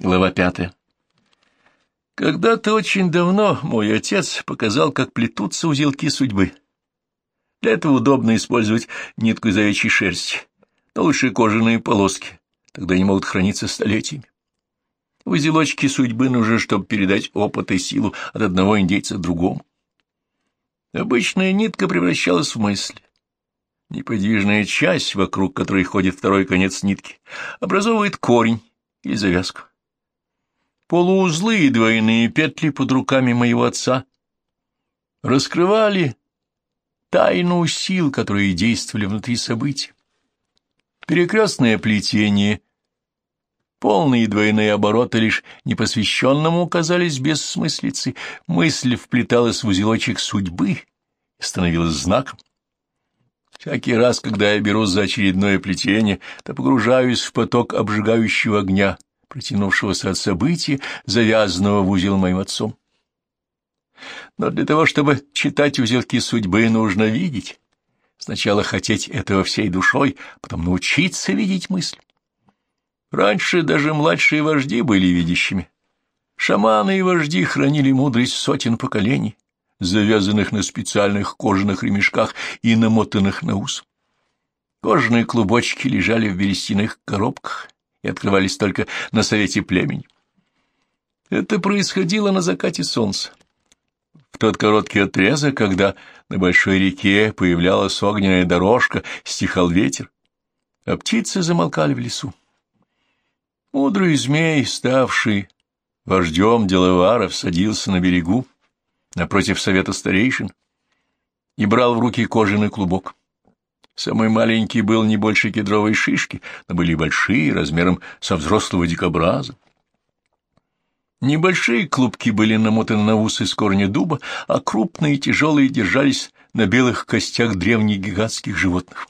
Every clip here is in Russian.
Глава пятая. Когда-то очень давно мой отец показал, как плетутся узелки судьбы. Для этого удобно использовать нитку из овечьей шерсти, но лучше кожаные полоски, тогда они могут храниться столетиями. Узелочки судьбы нужны, чтобы передать опыт и силу от одного индейца другому. Обычная нитка превращалась в мысль. Неподвижная часть, вокруг которой ходит второй конец нитки, образовывает корень или завязку. Полуузлы и двойные петли под руками моего отца раскрывали тайну сил, которые действовали внутри событий. Перекрестное плетение, полные двойные обороты лишь непосвященному казались бессмыслицей, мысль вплеталась в узелочек судьбы и становилась знаком. Всякий раз, когда я берусь за очередное плетение, то погружаюсь в поток обжигающего огня, протянувшегося от события, завязанного в узел моим отцом. Но для того, чтобы читать узелки судьбы, нужно видеть. Сначала хотеть этого всей душой, потом научиться видеть мысль. Раньше даже младшие вожди были видящими. Шаманы и вожди хранили мудрость сотен поколений, завязанных на специальных кожаных ремешках и намотанных на ус. Кожаные клубочки лежали в берестяных коробках, и открывались только на совете племени. Это происходило на закате солнца. В тот короткий отрезок, когда на большой реке появлялась огненная дорожка, стихал ветер, а птицы замолкали в лесу. Мудрый змей, ставший вождем деловаров, садился на берегу, напротив совета старейшин, и брал в руки кожаный клубок. Самый маленький был не больше кедровой шишки, но были большие, размером со взрослого дикобраза. Небольшие клубки были намотаны на усы с корня дуба, а крупные и тяжелые держались на белых костях древних гигантских животных.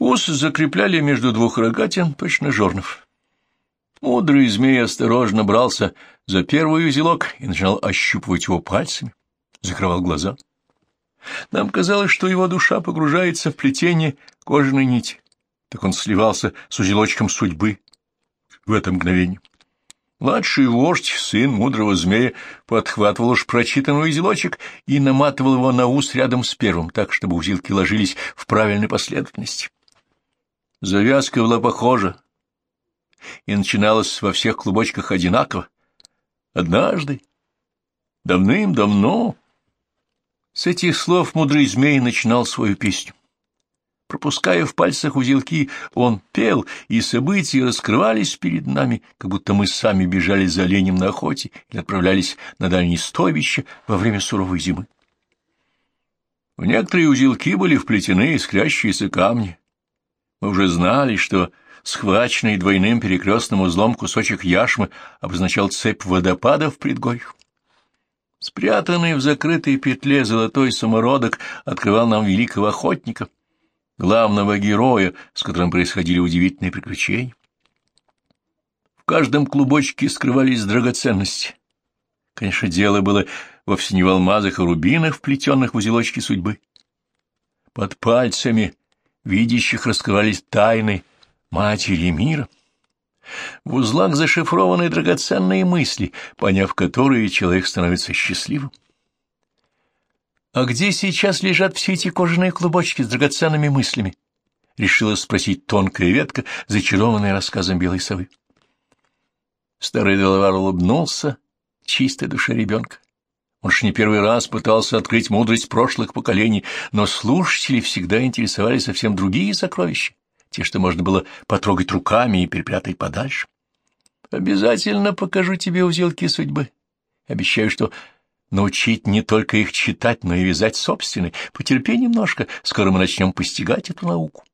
Ус закрепляли между двух рогатин, точно жорнов. Мудрый змей осторожно брался за первый узелок и начинал ощупывать его пальцами, закрывал глаза. Нам казалось, что его душа погружается в плетение кожаной нити. Так он сливался с узелочком судьбы в это мгновение. Младший вождь, сын мудрого змея, подхватывал уж прочитанный узелочек и наматывал его на ус рядом с первым, так, чтобы узелки ложились в правильной последовательности. Завязка была похожа и начиналась во всех клубочках одинаково. Однажды, давным-давно, с этих слов мудрый змей начинал свою песню. Пропуская в пальцах узелки, он пел, и события раскрывались перед нами, как будто мы сами бежали за оленем на охоте или отправлялись на дальние стойбища во время суровой зимы. В некоторые узелки были вплетены искрящиеся камни. Мы уже знали, что схваченный двойным перекрестным узлом кусочек яшмы обозначал цепь водопадов в предгорьях. Спрятанный в закрытой петле золотой самородок открывал нам великого охотника, главного героя, с которым происходили удивительные приключения. В каждом клубочке скрывались драгоценности. Конечно, дело было вовсе не в алмазах и рубинах, вплетенных в узелочки судьбы. Под пальцами видящих раскрывались тайны матери мира. В узлах зашифрованы драгоценные мысли, поняв которые, человек становится счастливым. «А где сейчас лежат все эти кожаные клубочки с драгоценными мыслями?» — решила спросить тонкая ветка, зачарованная рассказом белой совы. Старый Делавар улыбнулся чистой душе ребенка. Он ж не первый раз пытался открыть мудрость прошлых поколений, но слушатели всегда интересовали совсем другие сокровища те, что можно было потрогать руками и перепрятать подальше. Обязательно покажу тебе узелки судьбы. Обещаю, что научить не только их читать, но и вязать собственные. Потерпи немножко, скоро мы начнем постигать эту науку.